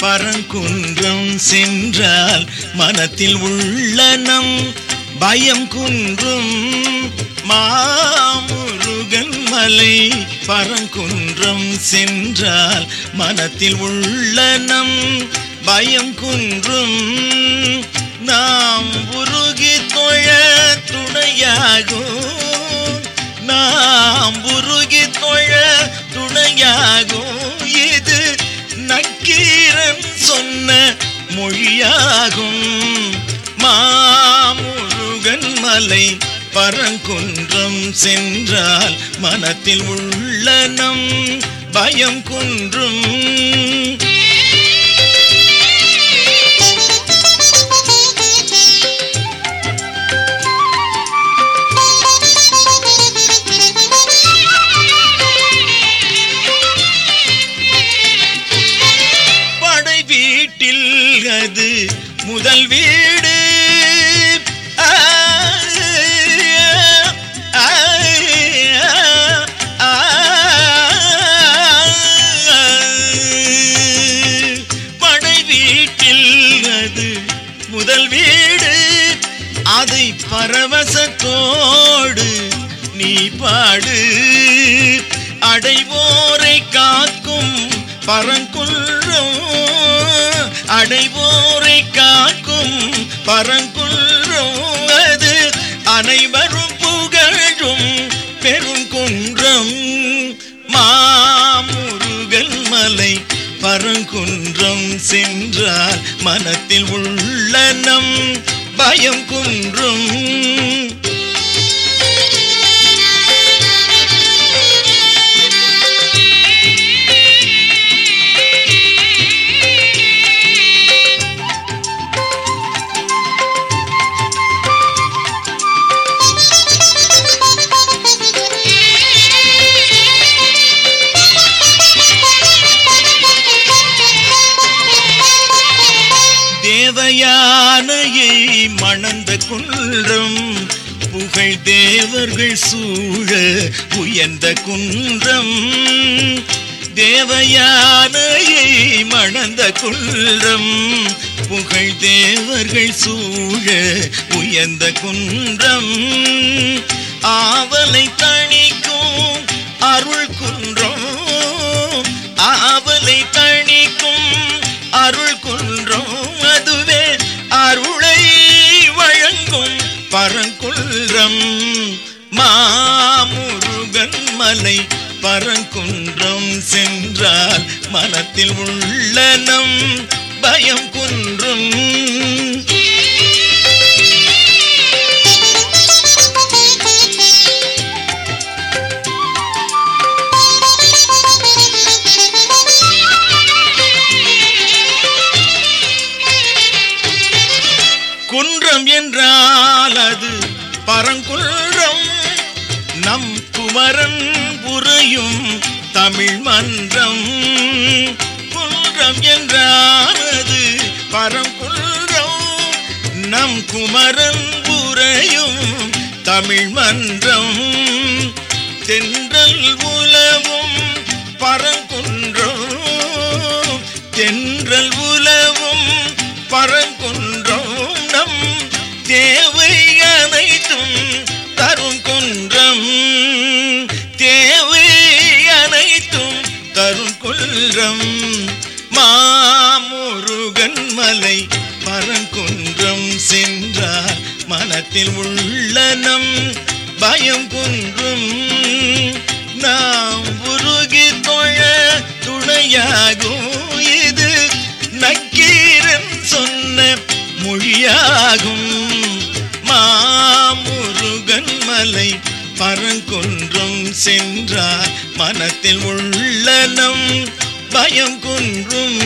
பரங்குன்றம் சென்றால் மனத்தில் உள்ள நம் பயம் குன்றும் மாமுருகன் மலை. பரங்குன்றம் சென்றால் மனத்தில் உள்ள நம் பயம் குன்றும் நாம் உருகி தொழ துணையாகும். நாம் உருகி தொழ துணையாகும். மொழியாகும். மாமுருகன் மலை பரங்குன்றம் சென்றால் மனத்தில் உள்ள நம் பயம் குன்றும். கடல் வீடு அதை பரவசத்தோடு நீ பாடு. அடைவோரை காக்கும் பரங்குள்ளும் அடைவோரை காக்கும் பரங்குள்ளும் அது அனைவரும் பரங்குன்றம் சென்றால் மனத்தில் உள்ள நம் பயம் குன்றும். தேவயானையை மணந்த குன்றம் புகழ் தேவர்கள் சூழ உயர்ந்த குன்றம். தேவயானையை மணந்த குன்றம் புகழ் தேவர்கள் சூழ உயர்ந்த குன்றம். ஆவலை தணிக்கும் அருள் குன்றம் ஆவலை தணிக்கும் அருள் பரங்குன்றம் மாமுருகன் மலை. பரங்குன்றம் சென்றால் மனத்தில் உள்ளனம் பயம் குன்றும். குன்றம் என்றால் அது பரங்குன்றம். நம் குமரன் புரையும் தமிழ் மன்றம். குன்றம் என்றால் அது பரங்குன்றம். நம் குமரன் புரையும் தமிழ் மன்றம். தென்றல் உலவும் பரங்குன்றம். தென்றல் உலவும் பரங்குன்றம். தேவை அனைத்தும் தரும் குன்றம். தேவை அனைத்தும் தரும் குன்றம். மாமுருகன் மலை பரங்குன்றம் சென்றார் மனத்தில் உள்ளனம் பயம் குன்றும். நாம் உருகி தொழ துணையாகும் குன்றும் சென்றார் மனத்தில் உள்ளனம் பயம் குன்றும்.